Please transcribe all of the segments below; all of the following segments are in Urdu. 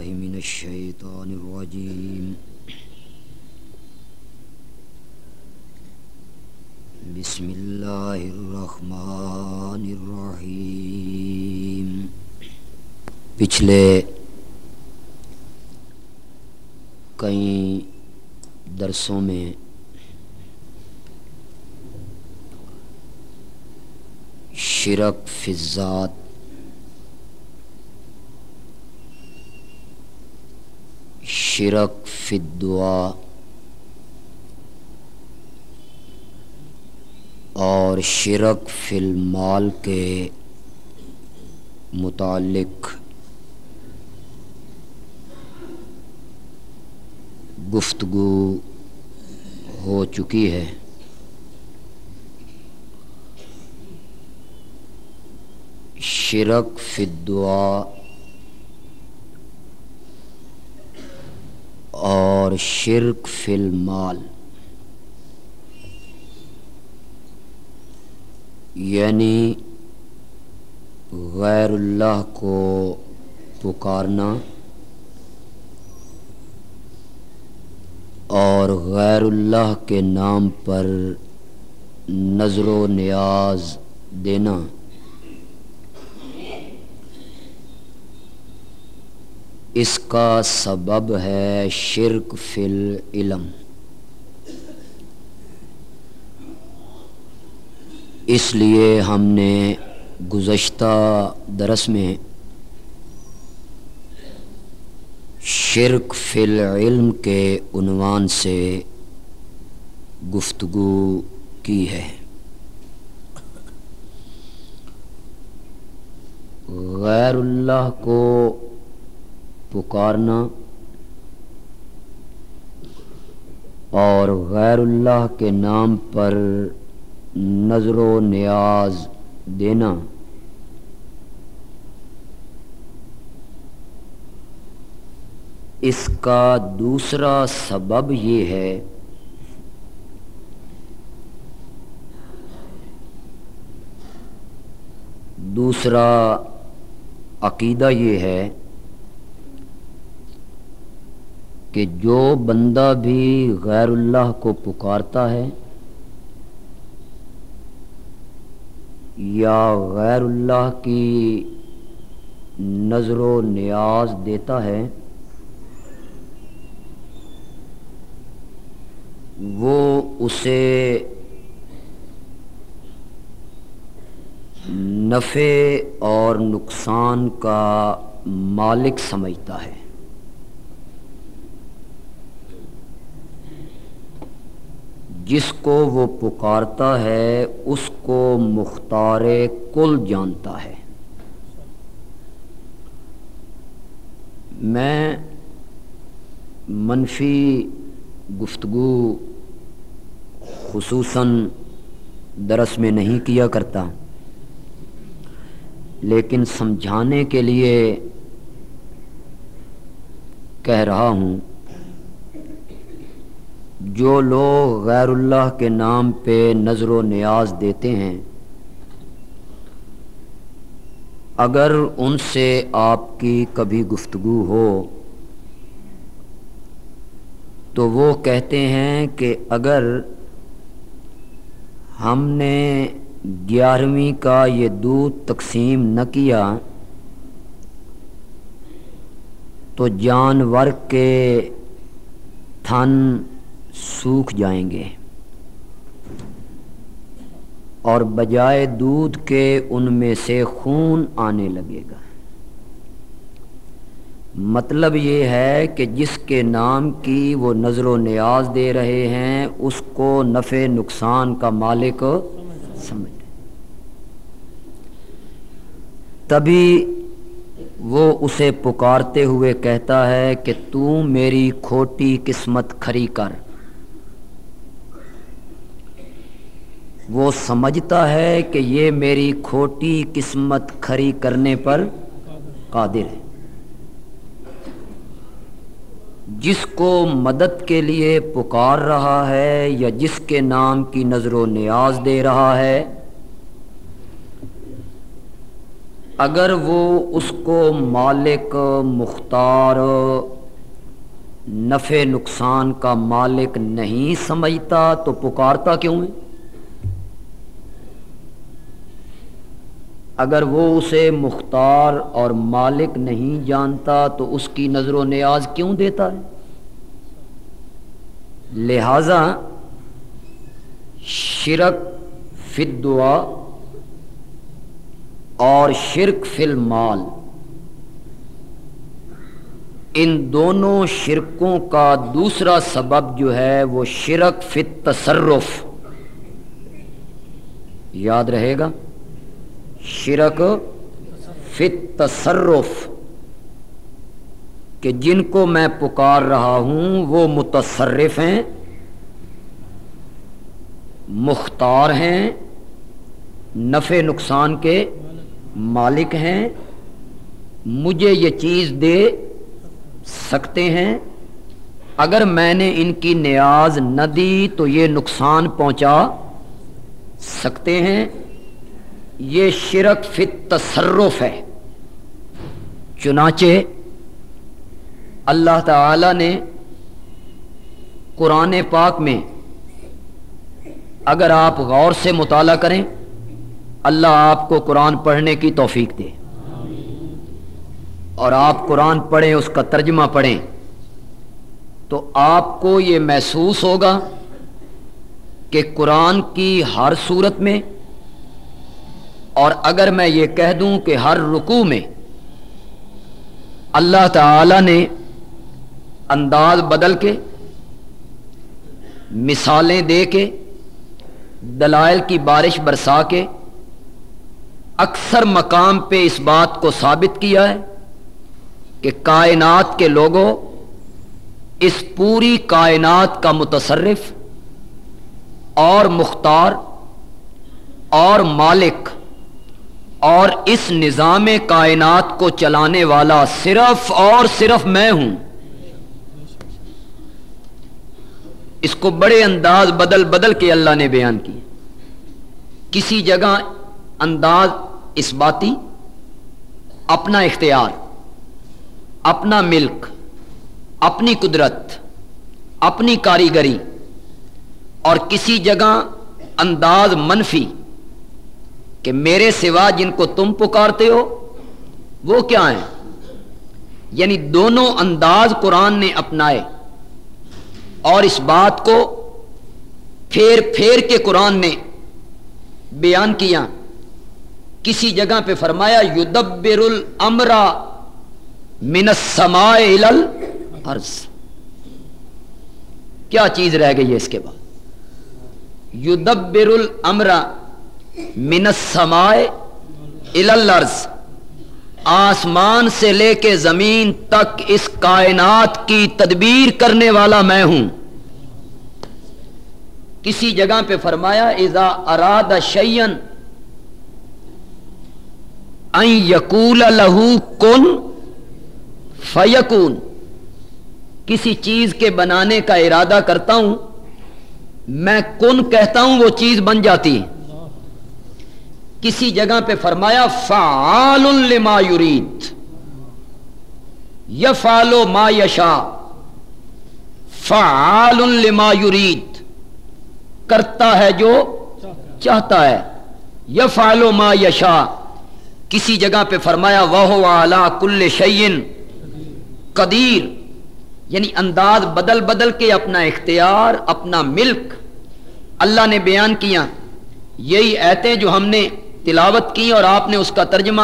بالله من الشيطان الرجيم. بسم الله الرحمن الرحيم. پچھلے کئی درسوں میں شرک فضات شرک فدعا اور شرک فی المال کے متعلق گفتگو ہو چکی ہے۔ شرک فی الدعا اور شرک فی المال۔ یعنی غیر اللہ کو پکارنا اور غیر اللہ کے نام پر نظر و نیاز دینا۔ اس کا سبب ہے شرک فی العلم۔ اس لیے ہم نے گزشتہ درس میں شرک فی العلم کے عنوان سے گفتگو کی ہے۔ غیر اللہ کو پکارنا اور غیر اللہ کے نام پر نظر و نیاز دینا اس کا دوسرا سبب یہ ہے دوسرا عقیدہ یہ ہے کہ جو بندہ بھی غیر اللہ کو پکارتا ہے یا غیر اللہ کی نظر و نیاز دیتا ہے، وہ اسے نفع اور نقصان کا مالک سمجھتا ہے۔ جس کو وہ پکارتا ہے، اس کو مختار کل جانتا ہے۔ میں منفی گفتگو خصوصاً درس میں نہیں کیا کرتا۔ لیکن سمجھانے کے لیے کہہ رہا ہوں جو لوگ غیر اللہ کے نام پہ نظر و نیاز دیتے ہیں، اگر ان سے آپ کی کبھی گفتگو ہو، تو وہ کہتے ہیں کہ اگر ہم نے گیارہویں کا یہ دودھ تقسیم نہ کیا، تو جانور کے تھن سوکھ جائیں گے۔ اور بجائے دودھ کے ان میں سے خون آنے لگے گا۔ مطلب یہ ہے کہ جس کے نام کی وہ نظر و نیاز دے رہے ہیں، اس کو نفع نقصان کا مالک سمجھ تبھی وہ اسے پکارتے ہوئے کہتا ہے کہ تو میری کھوٹی قسمت کھری کر۔ وہ سمجھتا ہے کہ یہ میری کھوٹی قسمت کھری کرنے پر قادر ہے۔ جس کو مدد کے لیے پکار رہا ہے یا جس کے نام کی نظر و نیاز دے رہا ہے، اگر وہ اس کو مالک، مختار، نفع نقصان کا مالک نہیں سمجھتا تو پکارتا کیوں ہے؟ اگر وہ اسے مختار اور مالک نہیں جانتا تو اس کی نظر و نیاز کیوں دیتا ہے؟ لہذا شرک فت دعا اور شرک فی المال، ان دونوں شرکوں کا دوسرا سبب جو ہے وہ شرک فی تصرف یاد رہے گا؟ شرک فی تصرف کہ جن کو میں پکار رہا ہوں وہ متصرف ہیں، مختار ہیں، نفع نقصان کے مالک ہیں، مجھے یہ چیز دے سکتے ہیں۔ اگر میں نے ان کی نیاز نہ دی تو یہ نقصان پہنچا سکتے ہیں۔ یہ شرک فت تصرف ہے۔ چنانچہ اللہ تعالی نے قرآن پاک میں اگر آپ غور سے مطالعہ کریں، اللہ آپ کو قرآن پڑھنے کی توفیق دے۔ اور آپ قرآن پڑھیں، اس کا ترجمہ پڑھیں، تو آپ کو یہ محسوس ہوگا کہ قرآن کی ہر صورت میں اور اگر میں یہ کہہ دوں کہ ہر رکو میں اللہ تعالی نے انداز بدل کے مثالیں دے کے دلائل کی بارش برسا کے اکثر مقام پہ اس بات کو ثابت کیا ہے کہ کائنات کے لوگوں اس پوری کائنات کا متصرف اور مختار اور مالک اور اس نظام کائنات کو چلانے والا صرف اور صرف میں ہوں۔ اس کو بڑے انداز بدل بدل کے اللہ نے بیان کی۔ کسی جگہ انداز اس باتی، اپنا اختیار، اپنا ملک، اپنی قدرت، اپنی کاریگری، اور کسی جگہ انداز منفی۔ کہ میرے سوا جن کو تم پکارتے ہو، وہ کیا ہیں؟ یعنی دونوں انداز قرآن نے اپنائے۔ اور اس بات کو پھیر پھیر کے قرآن نے بیان کیا۔ کسی جگہ پہ فرمایا، یدبر الامرا من السماء الارض۔ کیا چیز رہ گئی ہے اس کے بعد؟ یدبر الامرا من السماء الارض۔ آسمان سے لے کے زمین تک اس کائنات کی تدبیر کرنے والا میں ہوں۔ کسی جگہ پہ فرمایا، اذا اراد شیئن ان یقول لہو کن فیکون۔ کسی چیز کے بنانے کا ارادہ کرتا ہوں، میں کن کہتا ہوں، وہ چیز بن جاتی۔ ہے کسی جگہ پہ فرمایا، فعال لما یرید، یفعلو ما یشا فعال لما یرید، کرتا ہے جو چاہتا ہے، یفعلو ما یشا کسی جگہ پہ فرمایا وہ اعلی کل شعین قدیر یعنی انداز بدل بدل کے اپنا اختیار، اپنا ملک۔ اللہ نے بیان کیا، یہی ایتے جو ہم نے تلاوت کی اور آپ نے اس کا ترجمہ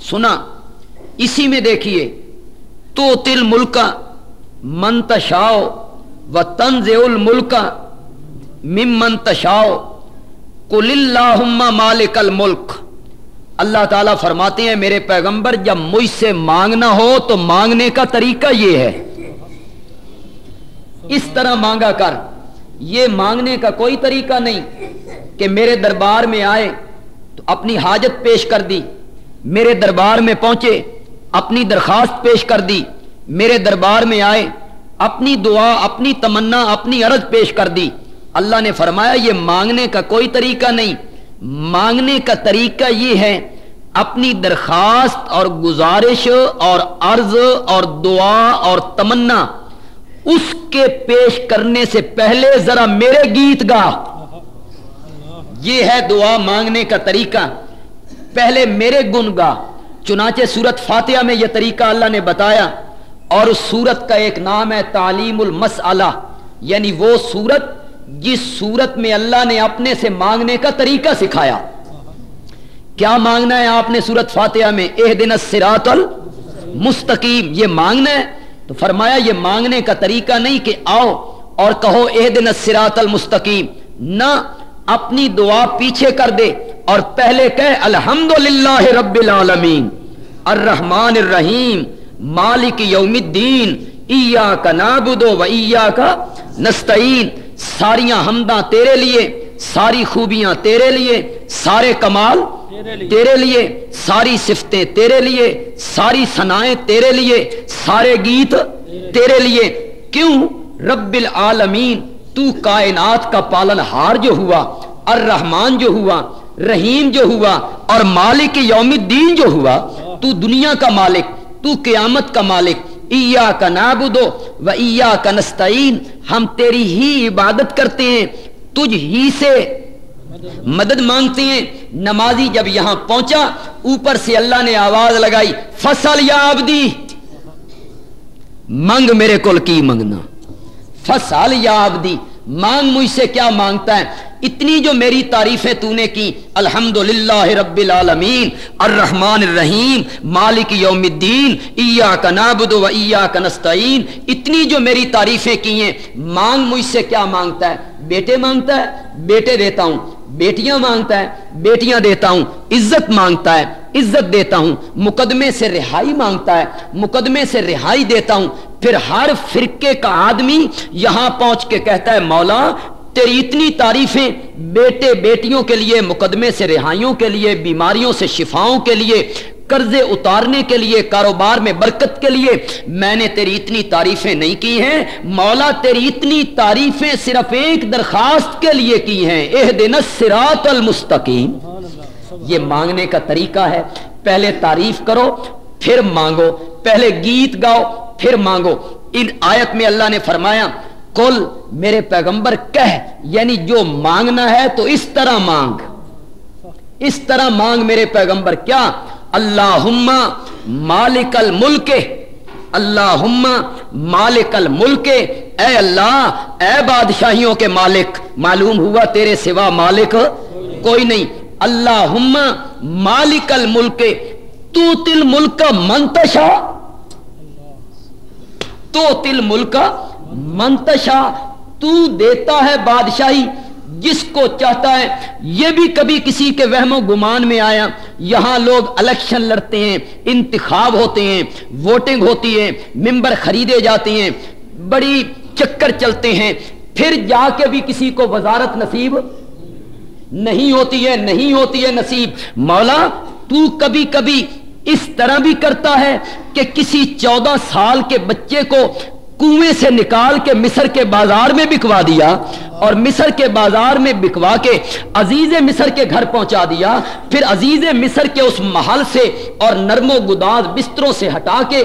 سنا۔ اسی میں دیکھیے تو تل ملکا منتشاؤ و تنز الملکا مم منتشاؤ کل اللہ مالک الملک۔ اللہ تعالیٰ فرماتے ہیں، میرے پیغمبر، جب مجھ سے مانگنا ہو تو مانگنے کا طریقہ یہ ہے۔ اس طرح مانگا کر، یہ مانگنے کا کوئی طریقہ نہیں کہ میرے دربار میں آئے تو اپنی حاجت پیش کر دی، میرے دربار میں پہنچے، اپنی درخواست پیش کر دی، میرے دربار میں آئے، اپنی دعا، اپنی تمنا، اپنی عرض پیش کر دی۔ اللہ نے فرمایا، یہ مانگنے کا کوئی طریقہ نہیں۔ مانگنے کا طریقہ یہ ہے، اپنی درخواست اور گزارش اور عرض اور دعا اور تمنا، اس کے پیش کرنے سے پہلے ذرا میرے گیت گا یہ ہے دعا مانگنے کا طریقہ۔ پہلے میرے گن گا چنانچہ سورت فاتحہ میں یہ طریقہ اللہ نے بتایا۔ اور اس سورت کا ایک نام ہے تعلیم المسلہ یعنی وہ سورت جس سورت میں اللہ نے اپنے سے مانگنے کا طریقہ سکھایا۔ کیا مانگنا ہے آپ نے سورت فاتحہ میں؟ اح دن سرات المستقیم۔ یہ مانگنا ہے؟ تو فرمایا یہ مانگنے کا طریقہ نہیں کہ آؤ اور کہو اح دن سرات المستقیم۔ نہ اپنی دعا پیچھے کر دے اور پہلے کہ الحمد للہ رب العالمین، الرحمن الرحیم، مالک یوم الدین ایا کا و ایا کا نستعین۔ ساریاں حمداں تیرے لیے، ساری خوبیاں تیرے لیے، سارے کمال تیرے لیے، ساری صفتیں تیرے لیے، ساری سنائیں تیرے لیے، سارے گیت تیرے لیے۔ کیوں؟ رب العالمین تو کائنات کا پالن ہار جو ہوا الرحمان جو ہوا، رحیم جو ہوا اور مالک یوم الدین جو ہوا، تو دنیا کا مالک، تو قیامت کا مالک ایا کا نابدو و ایا کا نستعین، ہم تیری ہی عبادت کرتے ہیں، تجھ ہی سے مدد مانگتے ہیں۔ نمازی جب یہاں پہنچا، اوپر سے اللہ نے آواز لگائی، فصل یا آبدی منگ میرے کول کی منگنا فصل یا آبدی، مانگ مجھ سے کیا مانگتا ہے؟ اتنی جو میری تعریفیں تو نے کی الحمد رب العالمین، الرحمن الرحیم، مالک یوم الدین ایا کا نابد و ایا کا نستعین، اتنی جو میری تعریفیں کی ہیں، مانگ مجھ سے کیا مانگتا ہے؟ بیٹے مانگتا ہے، بیٹے دیتا ہوں، بیٹیاں مانگتا ہے، بیٹیاں دیتا ہوں، عزت مانگتا ہے، عزت دیتا ہوں، مقدمے سے رہائی مانگتا ہے، مقدمے سے رہائی دیتا ہوں پھر ہر فرقے کا آدمی یہاں پہنچ کے کہتا ہے، مولا، تیری اتنی تعریفیں بیٹے بیٹیوں کے لیے، مقدمے سے رہائیوں کے لیے، بیماریوں سے شفاؤں کے لیے، قرضے اتارنے کے لیے، کاروبار میں برکت کے لیے میں نے تیری اتنی تعریفیں نہیں کی ہیں۔ مولا، تیری اتنی تعریفیں صرف ایک درخواست کے لیے کی ہیں۔ اہ دن سرات المستقیم۔ یہ مانگنے کا طریقہ ہے۔ پہلے تعریف کرو، پھر مانگو۔ پہلے گیت گاؤ۔ پھر مانگو۔ ان آیت میں اللہ نے فرمایا کل میرے پیغمبر، کہہ یعنی جو مانگنا ہے تو اس طرح مانگ۔ اس طرح مانگ میرے پیغمبر۔ کیا؟ اللہ مالک الملک۔ اللہ مالک الملک۔ اے اللہ، اے بادشاہیوں کے مالک۔ معلوم ہوا تیرے سوا مالک کوئی نہیں۔ اللہ مالک الملک۔ تو تل ملک منتشا۔ تو تل ملک منتشا تو دیتا ہے بادشاہی، جس کو چاہتا ہے، یہ بھی کبھی کسی کے وہم و گمان میں آیا۔ یہاں لوگ الیکشن لڑتے ہیں، انتخاب ہوتے ہیں، ووٹنگ ہوتی ہے، ممبر خریدے جاتے ہیں۔ بڑی چکر چلتے ہیں۔ پھر جا کے بھی کسی کو وزارت نصیب نہیں ہوتی ہے، نہیں ہوتی ہے نصیب۔ مولا، تو کبھی کبھی اس طرح بھی کرتا ہے کہ کسی چودہ سال کے بچے کو کنویں سے نکال کے مصر کے بازار میں بکوا دیا اور مصر کے بازار میں بکوا کے عزیز مصر کے گھر پہنچا دیا، پھر عزیز مصر کے اس محل سے اور نرم و گداز بستروں سے ہٹا کے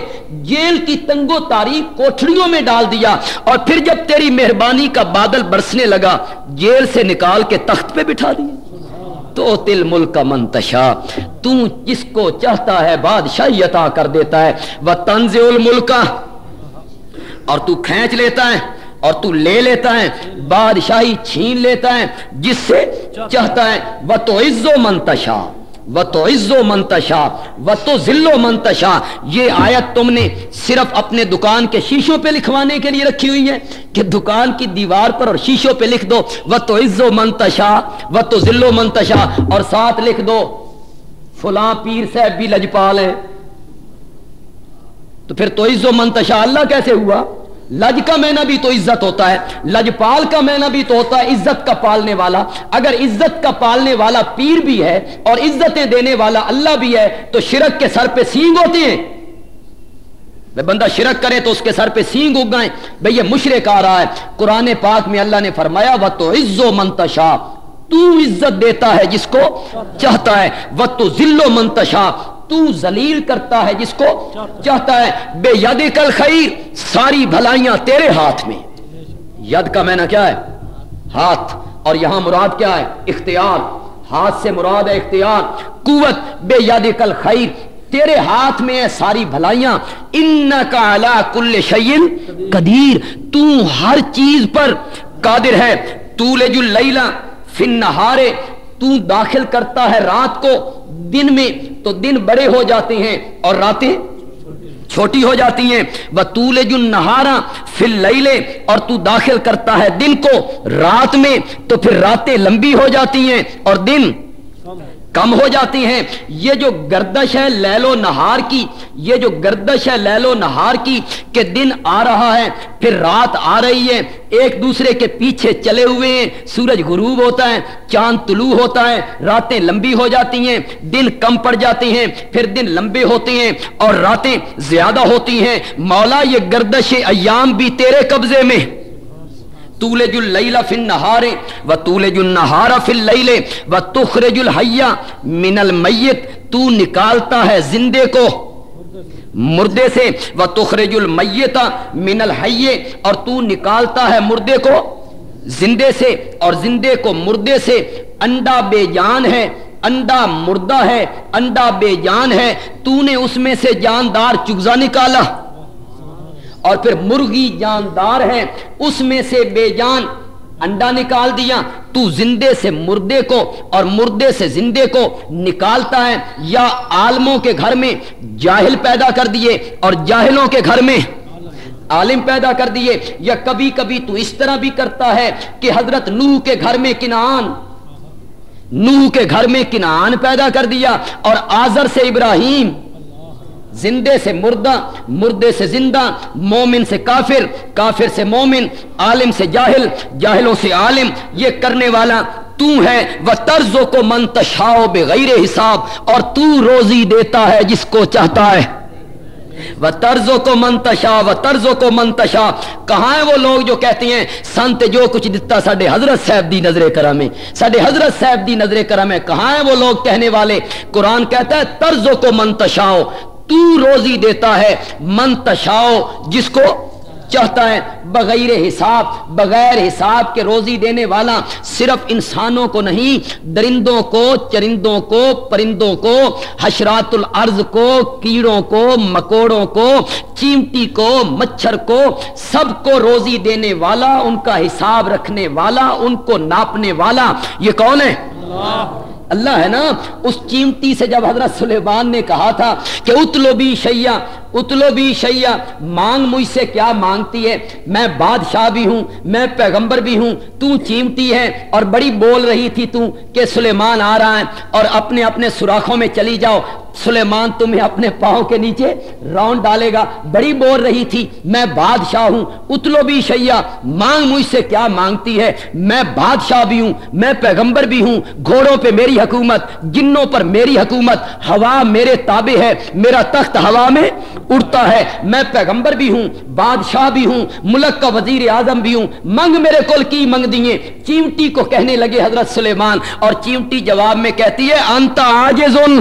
جیل کی تنگو تاریخ کوٹڑیوں میں ڈال دیا اور پھر جب تیری مہربانی کا بادل برسنے لگا، جیل سے نکال کے تخت پہ بٹھا دیا۔ تو تل ملک منتشا تو جس کو چاہتا ہے بادشاہی عطا کر دیتا ہے، وہ تنز الملک۔ اور تو کھینچ لیتا ہے، اور تو لے لیتا ہے، بادشاہی چھین لیتا ہے، جس سے چاہتا ہے، وہ تو عزو منتشا وہ تو عزو منتشا وہ تو ذلو منتشا یہ آیت تم نے صرف اپنے دکان کے شیشوں پہ لکھوانے کے لیے رکھی ہوئی ہے کہ دکان کی دیوار پر اور شیشوں پہ لکھ دو وہ تو عزو منتشا وہ تو ذلو منتشا اور ساتھ لکھ دو فلاں پیر صاحب بھی لجپال ہے تو پھر تو عزو منتشا اللہ کیسے ہوا؟ لج کا مینا بھی تو عزت ہوتا ہے لجپال کا مینا بھی تو ہوتا ہے، عزت کا پالنے والا۔ اگر عزت کا پالنے والا پیر بھی ہے اور عزتیں دینے والا اللہ بھی ہے، تو شرک کے سر پہ سینگ ہوتے ہیں۔ بندہ شرک کرے تو اس کے سر پہ سینگ اگائیں۔ بھئی یہ مشرق آ رہا ہے۔ قرآن پاک میں اللہ نے فرمایا وہ تو عزو منتشا تو عزت دیتا ہے جس کو چاہتا ہے۔ وہ تو ذل و منتشا تو زلیل کرتا ہے جس کو چاہتا ہے، بے ید کل خیر، ساری بھلائیاں تیرے ہاتھ میں۔ ید کا میں کیا ہے؟ ہاتھ۔ اور یہاں مراد کیا ہے؟ اختیار۔ ہاتھ سے مراد ہے اختیار۔ قوت۔ بے یاد کل خیر۔ تیرے ہاتھ میں ہے ساری بھلائیاں۔ ان کا کل شعین قدیر۔ تو ہر چیز پر قادر ہے۔ تو لے جو لیلا فن نہارے تو داخل کرتا ہے رات کو۔ دن میں تو دن بڑے ہو جاتے ہیں اور راتیں چھوٹی ہو جاتی ہیں۔ وہ جن نہارا فل لے اور تو داخل کرتا ہے دن کو۔ رات میں تو پھر راتیں لمبی ہو جاتی ہیں اور دن کم ہو جاتی ہیں۔ یہ جو گردش ہے لیلو نہار کی، یہ جو گردش ہے لیلو نہار کی کہ دن آ رہا ہے، پھر رات آ رہی ہے۔ ایک دوسرے کے پیچھے چلے ہوئے ہیں۔ سورج غروب ہوتا ہے، چاند طلوع ہوتا ہے، راتیں لمبی ہو جاتی ہیں۔ دن کم پڑ جاتے ہیں، پھر دن لمبے ہوتے ہیں اور راتیں زیادہ ہوتی ہیں۔ مولا یہ گردش ایام بھی تیرے قبضے میں۔ تولج اللیل فی النہار و تولج النہار فی اللیل و تخرج الحیہ من المیت تو نکالتا ہے زندے کو مردے سے و تخرج المیت من الحیہ اور تو نکالتا ہے مردے کو زندے سے اور زندے کو مردے سے انڈا بے جان ہے، انڈا مردہ ہے، انڈا بے جان ہے، تو نے اس میں سے جاندار چگزا نکالا۔ اور پھر مرغی جاندار ہے اس میں سے بے جان انڈا نکال دیا۔ تو زندے سے مردے کو اور مردے سے زندے کو نکالتا ہے یا عالموں کے گھر میں جاہل پیدا کر دیے اور جاہلوں کے گھر میں عالم پیدا کر دیے۔ یا کبھی کبھی تو اس طرح بھی کرتا ہے کہ حضرت نوح کے گھر میں کنان نوح کے گھر میں کنان پیدا کر دیا اور آزر سے ابراہیم زندے سے مردہ، مردے سے زندہ، مومن سے کافر کافر سے مومن، عالم سے جاہل، جاہلوں سے عالم، یہ کرنے والا تو ہے، وہ طرزوں کو منتشاؤ بغیر حساب، اور تو روزی دیتا ہے جس کو چاہتا ہے۔ طرزوں کو منتشا و طرزوں کو منتشا کہاں ہیں وہ لوگ جو کہتے ہیں، سنت جو کچھ دتا سڈے حضرت صاحب دی نظر کرم ہے سڈے حضرت صاحب دی نظر کرم ہے کہاں ہیں وہ لوگ کہنے والے؟ قرآن کہتا ہے طرزوں کو منتشاؤ تو روزی دیتا ہے منتشاؤ جس کو چاہتا ہے، بغیر حساب بغیر حساب کے روزی دینے والا صرف انسانوں کو نہیں، درندوں کو، چرندوں کو، پرندوں کو، حشرات الارض کو، کیڑوں کو، مکوڑوں کو، چیمٹی کو، مچھر کو، سب کو روزی دینے والا، ان کا حساب رکھنے والا، ان کو ناپنے والا، یہ کون ہے؟ اللہ۔ اللہ ہے نا، اس چیمٹی سے جب حضرت سلیمان نے کہا تھا کہ اتلو بھی شیا اتلو بھی شیا مانگ مجھ سے کیا مانگتی ہے؟ میں بادشاہ بھی ہوں، میں پیغمبر بھی ہوں، تو چیمتی ہے اور بڑی بول رہی تھی تو کہ سلیمان آ رہا ہے اور اپنے اپنے سوراخوں میں چلی جاؤ۔ سلیمان تمہیں اپنے پاؤں کے نیچے راؤنڈ ڈالے گا۔ بڑی بول رہی تھی، میں بادشاہ ہوں، اتلو بھی شیا مانگ مجھ سے کیا مانگتی ہے؟ میں بادشاہ بھی ہوں، میں پیغمبر بھی ہوں، گھوڑوں پہ میری حکومت، جنوں پر میری حکومت، ہوا میرے تابع ہے، میرا تخت ہوا میں اڑتا ہے۔ میں پیغمبر بھی ہوں، بادشاہ بھی ہوں، ملک کا وزیر اعظم بھی ہوں۔ منگ میرے کل کی منگ دیے چیمٹی کو کہنے لگے حضرت سلیمان، اور چیمٹی جواب میں کہتی ہے انتا آجزن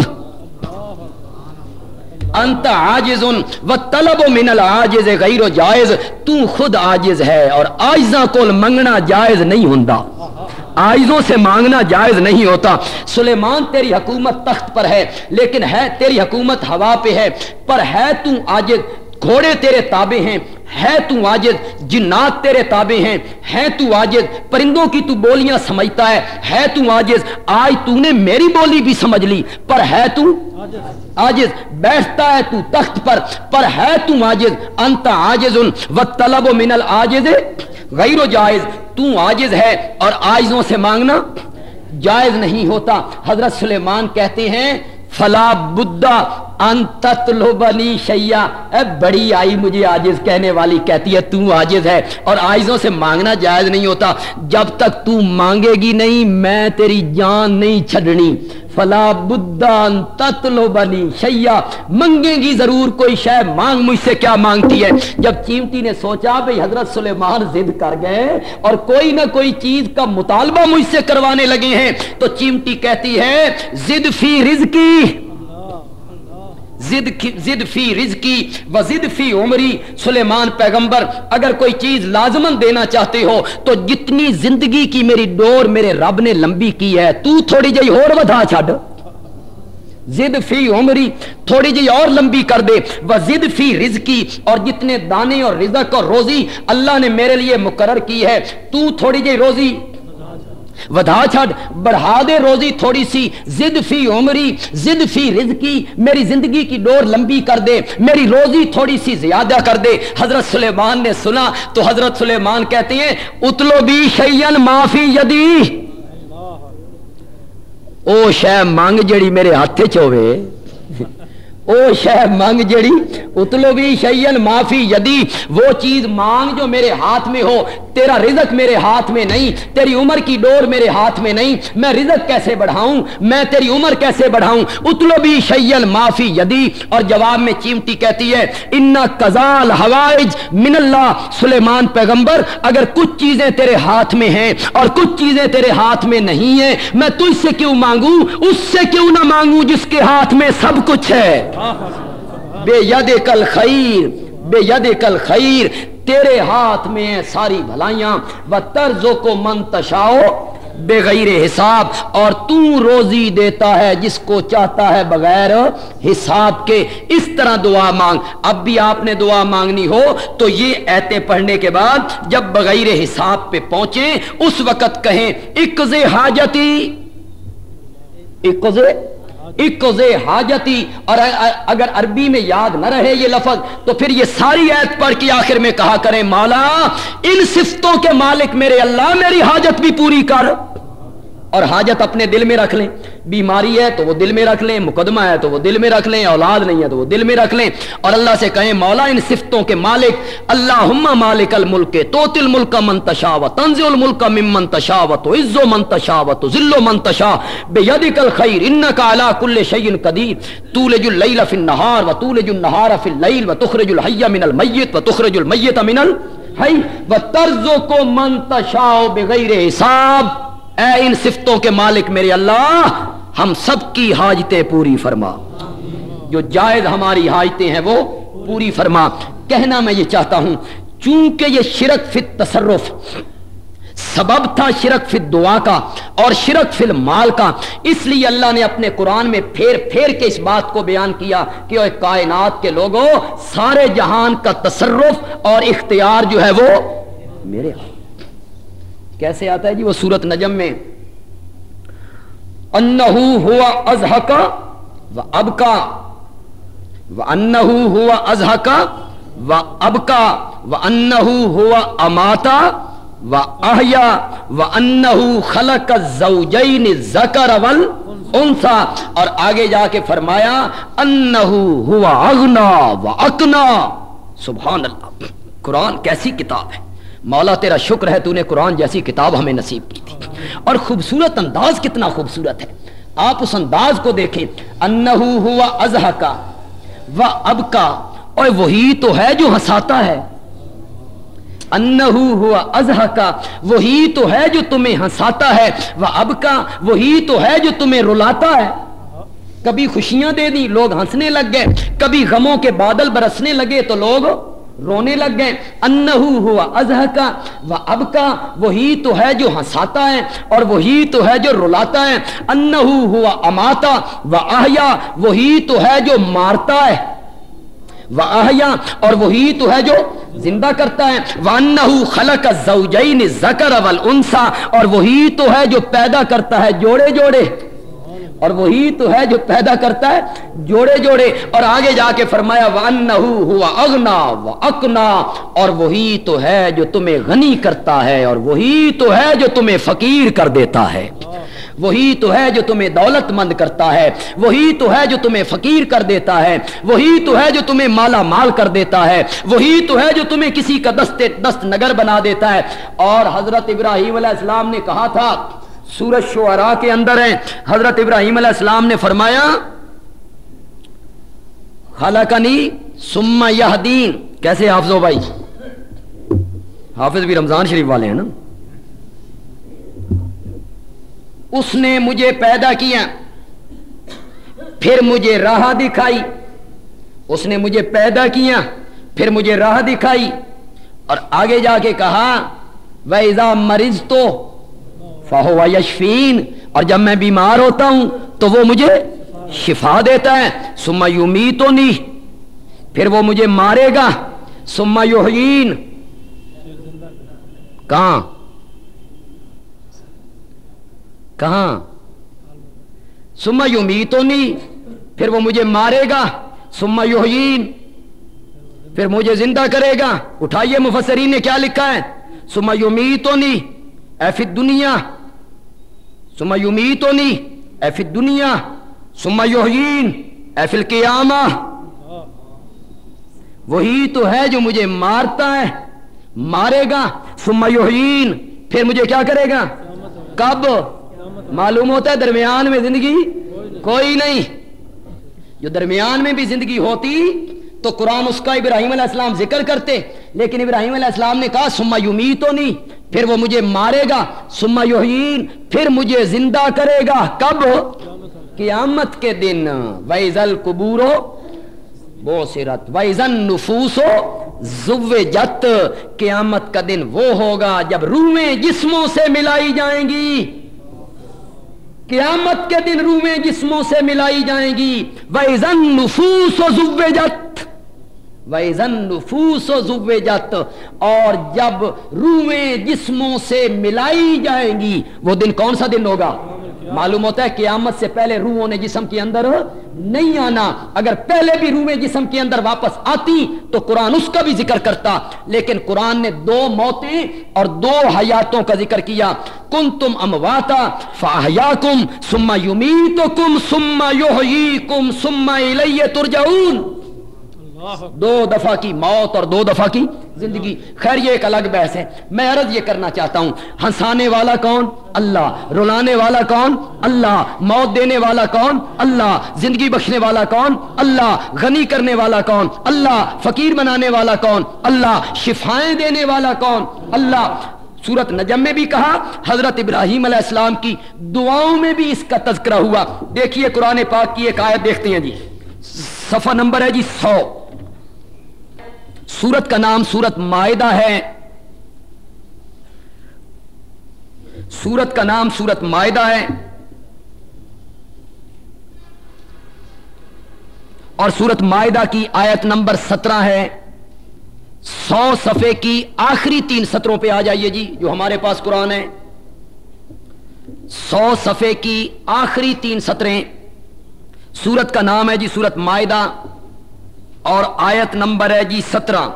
انت عاجز و طلب من العاجز غیر جائز، تو خود عاجز ہے اور آجزاں کول منگنا جائز نہیں ہوندا۔ آئزوں سے مانگنا جائز نہیں ہوتا۔ سلیمان تیری حکومت تخت پر ہے، لیکن ہے تیری حکومت ہوا پہ ہے، پر ہے تو آجز، گھوڑے تیرے تابے ہیں۔ ہے تو آجد جنات تیرے تابے ہیں، ہے تو آجد پرندوں کی تو بولیاں سمجھتا ہے ہے تو آجز آج تو نے میری بولی بھی سمجھ لی، پر ہے تو؟ آجز، بیٹھتا ہے تو تخت پر پر ہے تو آجز انت آجز و طلب و من العاجز۔ غیر و جائز، تو آجز ہے اور آجزوں سے مانگنا جائز نہیں ہوتا۔ حضرت سلیمان کہتے ہیں، فلا بدہ بدھا انتتلو بنی شیا اے بڑی آئی مجھے آجز کہنے والی کہتی ہے، تو آجز ہے اور آئزوں سے مانگنا جائز نہیں ہوتا۔ جب تک تو مانگے گی نہیں، میں تیری جان نہیں چھڑنی فلا بدان تتلو بنی شیا منگے گی ضرور کوئی شے، مانگ مجھ سے کیا مانگتی ہے؟ جب چیمٹی نے سوچا بھائی حضرت سلیمان ضد کر گئے اور کوئی نہ کوئی چیز کا مطالبہ مجھ سے کروانے لگے ہیں، تو چیمٹی کہتی ہے زد فی رزقی۔ زد فی رزقی و زد فی عمری، سلیمان پیغمبر، اگر کوئی چیز لازمن دینا چاہتے ہو، تو جتنی زندگی کی میری ڈور میرے رب نے لمبی کی ہے، تو تھوڑی جی اور ودھا چھڈ۔ زد فی عمری تھوڑی جی اور لمبی کر دے۔ وہ زد فی رزقی، اور جتنے دانے اور رزق اور روزی اللہ نے میرے لیے مقرر کی ہے، تو تھوڑی جی روزی ودھا چھڑ بڑھا دے روزی تھوڑی سی زد فی عمری زد فی رزقی میری زندگی کی ڈور لمبی کر دے میری روزی تھوڑی سی زیادہ کر دے۔ حضرت سلیمان نے سنا تو حضرت سلیمان کہتے ہیں اتلو بی شیئن معافی یدی۔ او شے مانگ جڑی میرے ہاتھ چوے او شہ مانگ جڑی، اتلو بھی شیئن معافی یدی، وہ چیز مانگ جو میرے ہاتھ میں ہو، تیرا رزق میرے ہاتھ میں نہیں، تیری عمر کی ڈور میرے ہاتھ میں نہیں، میں رزق کیسے بڑھاؤں، میں تیری عمر کیسے بڑھاؤں؟ اتلو بھی شیئن معافی یدی، اور جواب میں چیمٹی کہتی ہے، انا کزال ہوائج من اللہ سلیمان پیغمبر، اگر کچھ چیزیں تیرے ہاتھ میں ہیں اور کچھ چیزیں تیرے ہاتھ میں نہیں ہیں، میں تجھ سے کیوں مانگوں؟ اس سے کیوں نہ مانگوں جس کے ہاتھ میں سب کچھ ہے؟ بے ید کل خیر، بے ید کل خیر، تیرے ہاتھ میں ساری بھلائیاں، و طرزوں کو منتشاؤ بغیر حساب، اور تو روزی دیتا ہے جس کو چاہتا ہے بغیر حساب کے۔ اس طرح دعا مانگ۔ اب بھی آپ نے دعا مانگنی ہو تو یہ ایتے پڑھنے کے بعد جب بغیر حساب پہ پہنچے اس وقت کہیں اکز حاجتی۔ اکز حاجتی، اور اگر عربی میں یاد نہ رہے یہ لفظ، تو پھر یہ ساری ایت پڑھ کے آخر میں کہا کریں، مالا، ان صفتوں کے مالک میرے اللہ، میری حاجت بھی پوری کر۔ اور حاجت اپنے دل میں رکھ لیں۔ بیماری ہے تو وہ دل میں رکھ لیں، مقدمہ ہے تو وہ دل میں رکھ لیں، اولاد نہیں ہے تو وہ دل میں رکھ لیں۔ اور اللہ سے کہیں، مولا ان صفتوں کے مالک اللہ مالک الملک تو تل ملک منتشاوت تنز الملک مم منتشاوت عزو منتشاوت ذلو منتشا و تو ذل بے ید کل خیر ان کا اللہ کل شعین قدیر۔ تولج اللیل فی النہار و تولج النہار فی اللیل و تخرج الحی من المیت و تخرج المیت من الحی۔ و ترزو کو منتشاو بغیر حساب۔ اے ان صفتوں کے مالک میرے اللہ، ہم سب کی حاجتیں پوری فرما۔ جو جائز ہماری حاجتیں ہیں وہ پوری فرما۔ کہنا میں یہ چاہتا ہوں، چونکہ یہ شرک فی تصرف سبب تھا شرک فی دعا کا اور شرک فی المال کا۔ اس لیے اللہ نے اپنے قرآن میں پھیر پھیر کے اس بات کو بیان کیا کہ وہ کائنات کے لوگوں سارے جہان کا تصرف اور اختیار جو ہے وہ میرے ہاتھ کیسے آتا ہے جی؟ وہ سورت نجم میں، انہو ہوا ازحکا و اب کا و انہو ہوا ازحکا و اب کا و انہو ہوا اماتا، و احیا، و انہو خلق الزوجین ذکر ول انسا اور آگے جا کے فرمایا، انہو ہوا اغنا و اکنا سبحان اللہ، قرآن کیسی کتاب ہے؟ مولا تیرا شکر ہے تو نے قرآن جیسی کتاب ہمیں نصیب کی تھی۔ اور خوبصورت انداز کتنا خوبصورت ہے۔ آپ اس انداز کو دیکھیں۔ انہو ہوا ازہ کا و اب کا اور وہی تو ہے جو ہنساتا ہے۔ انہو ہوا ازہ کا وہی تو ہے جو تمہیں ہنساتا ہے۔ وہ اب کا وہی تو ہے جو تمہیں رلاتا ہے۔ کبھی خوشیاں دے دی لوگ ہنسنے لگ گئے۔ کبھی غموں کے بادل برسنے لگے تو لوگ رونے لگ گئے۔ انہو ہوا ازہ کا و اب کا وہی تو ہے جو ہنساتا ہے اور وہی تو ہے جو رلاتا ہے۔ انہو ہوا اماتا و آہیا وہی تو ہے جو مارتا ہے۔ و آہیا اور وہی تو ہے جو زندہ کرتا ہے۔ وَأَنَّهُ خَلَقَ الزَّوْجَيْنِ الذَّكَرَ وَالْأُنثَى اور وہی تو ہے جو پیدا کرتا ہے۔ جوڑے جوڑے۔ اور وہی تو ہے جو پیدا کرتا ہے، جوڑے جوڑے۔ اور آگے جا کے فرمایا ہوا اگنا و اکنا اور وہی تو ہے جو تمہیں غنی کرتا ہے، اور وہی تو ہے جو تمہیں فقیر کر دیتا ہے۔ وہی تو ہے جو تمہیں دولت مند کرتا ہے۔ وہی تو ہے جو تمہیں فقیر کر دیتا ہے۔ وہی تو ہے جو تمہیں مالا مال کر دیتا ہے۔ وہی تو ہے جو تمہیں کسی کا دست دست نگر بنا دیتا ہے۔ اور حضرت ابراہیم علیہ السلام نے کہا تھا سورج شعراء کے اندر ہے حضرت ابراہیم علیہ السلام نے فرمایا خالقنی سما یہ دین کیسے حافظ ہو بھائی؟ حافظ بھی رمضان شریف والے ہیں نا۔ اس نے مجھے پیدا کیا، پھر مجھے راہ دکھائی۔ اس نے مجھے پیدا کیا، پھر مجھے راہ دکھائی۔ اور آگے جا کے کہا ویزا مریض تو فہو یشفین اور جب میں بیمار ہوتا ہوں تو وہ مجھے شفا دیتا ہے سما یومی تو نہیں پھر وہ مجھے مارے گا سما یوہین کہاں؟ کہاں؟ سما یومی تو نہیں پھر وہ مجھے مارے گا سما یوہین پھر مجھے زندہ کرے گا۔ اٹھائیے مفسرین نے کیا لکھا ہے؟ سما یومی تو نہیں ایف دنیا سما یومی تو نہیں ایف دنیا سما یوہین ایف القیامہ وہی تو ہے جو مجھے مارتا ہے، مارے گا سما یوہین پھر مجھے کیا کرے گا؟ کب؟ معلوم ہوتا ہے درمیان میں زندگی کوئی نہیں۔ جو درمیان میں بھی زندگی ہوتی تو قرآن اس کا ابراہیم علیہ السلام ذکر کرتے، لیکن ابراہیم علیہ السلام نے کہا، سما یومی تو نہیں، پھر وہ مجھے مارے گا، سما یوہین پھر مجھے زندہ کرے گا۔ کب؟ قیامت کے دن۔ ویزل قبورو بو سرت ویزن نفوسو زو جت قیامت کا دن وہ ہوگا جب روحیں جسموں سے ملائی جائیں گی۔ قیامت کے دن روحیں جسموں سے ملائی جائیں گی۔ ویزن نفوس و زو جت نفوس و جت اور جب روحیں جسموں سے ملائی جائیں گی، وہ دن کون سا دن ہوگا؟ معلوم ہوتا ہے قیامت سے پہلے روحوں نے جسم کے اندر نہیں آنا۔ اگر پہلے بھی روحیں جسم کے اندر واپس آتی، تو قرآن اس کا بھی ذکر کرتا۔ لیکن قرآن نے دو موتیں اور دو حیاتوں کا ذکر کیا۔ کن تم امواتا فاہیا کم سما یومی تو کم سما یوہی کم سما ترجعون۔ دو دفعہ کی موت اور دو دفعہ کی زندگی. خیر، یہ ایک الگ بحث ہے. میں عرض یہ کرنا چاہتا ہوں، ہنسانے والا کون؟ اللہ. رلانے والا کون؟ اللہ. موت دینے والا کون؟ اللہ. زندگی بخشنے والا کون؟ اللہ. غنی کرنے والا کون؟ اللہ. فقیر بنانے والا کون؟ اللہ. شفائیں دینے والا کون؟ اللہ. سورت نجم میں بھی کہا، حضرت ابراہیم علیہ السلام کی دعاؤں میں بھی اس کا تذکرہ ہوا۔ دیکھیے قرآن پاک کی ایک آیت دیکھتے ہیں جی۔ صفحہ نمبر ہے جی سو۔ سورت کا نام سورت معدہ ہے۔ سورت کا نام سورت معدہ ہے۔ اور سورت معدہ کی آیت نمبر سترہ ہے۔ سو صفحے کی آخری تین سطروں پہ آ جائیے جی جو ہمارے پاس قرآن ہے۔ سو صفحے کی آخری تین سطریں۔ سورت کا نام ہے جی سورت معدہ اور آیت نمبر ہے جی سترہ۔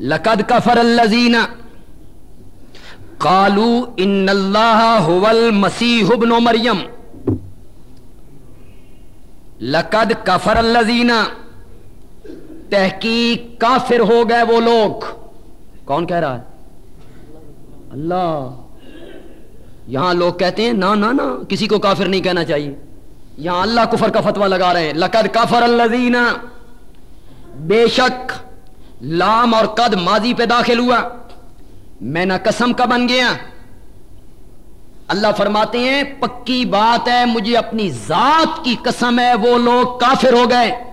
لقد کفر الزین کالو ان اللہ مسیح ابن مریم۔ لقد کفر الزین تحقیق کافر ہو گئے وہ لوگ۔ کون کہہ رہا ہے؟ اللہ۔ یہاں لوگ کہتے ہیں، نا نا نا، کسی کو کافر نہیں کہنا چاہیے۔ یہاں اللہ کفر کا فتوا لگا رہے ہیں۔ لقد کفر الذین بے شک لام اور قد ماضی پہ داخل ہوا۔ میں نہ قسم کا بن گیا۔ اللہ فرماتے ہیں، پکی بات ہے، مجھے اپنی ذات کی قسم ہے، وہ لوگ کافر ہو گئے۔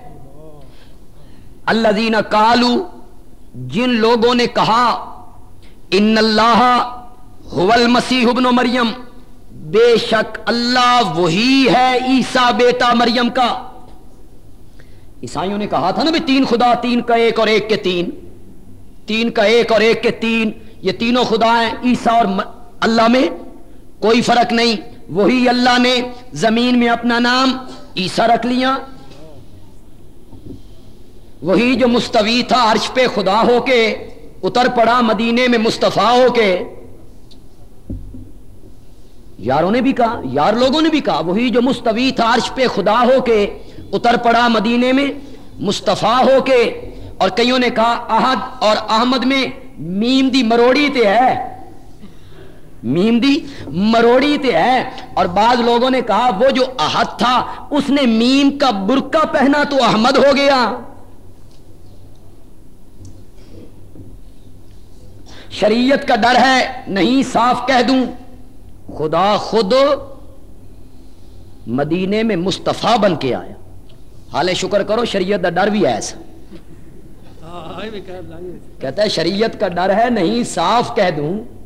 اللہ دینا کالو جن لوگوں نے کہا، ان اللہ مسیح ابن مریم۔ بے شک اللہ وہی ہے عیسا بیٹا مریم کا۔ عیسائیوں نے کہا تھا نا بھی تین خدا، تین کا ایک اور ایک کے تین۔ تین کا ایک اور ایک کے تین۔ یہ تینوں خدا ہیں عیسا اور اللہ میں کوئی فرق نہیں۔ وہی اللہ نے زمین میں اپنا نام عیسا رکھ لیا۔ وہی جو مستوی تھا عرش پہ خدا ہو کے، اتر پڑا مدینے میں مستفا ہو کے۔ یاروں نے بھی کہا، یار لوگوں نے بھی کہا، وہی جو مستوی تھا عرش پہ خدا ہو کے اتر پڑا مدینے میں، مصطفیٰ ہو کے، اور کئیوں نے کہا، احد اور احمد میں میم دی مروڑی تے ہے۔ میم دی مروڑی تے ہے۔ اور بعض لوگوں نے کہا، وہ جو احد تھا، اس نے میم کا برقع پہنا تو احمد ہو گیا۔ شریعت کا ڈر ہے، نہیں صاف کہہ دوں۔ خدا خود مدینے میں مصطفیٰ بن کے آیا۔ حال شکر کرو شریعت کا ڈر بھی ایسا۔ کہتا ہے شریعت کا ڈر ہے نہیں صاف کہہ دوں۔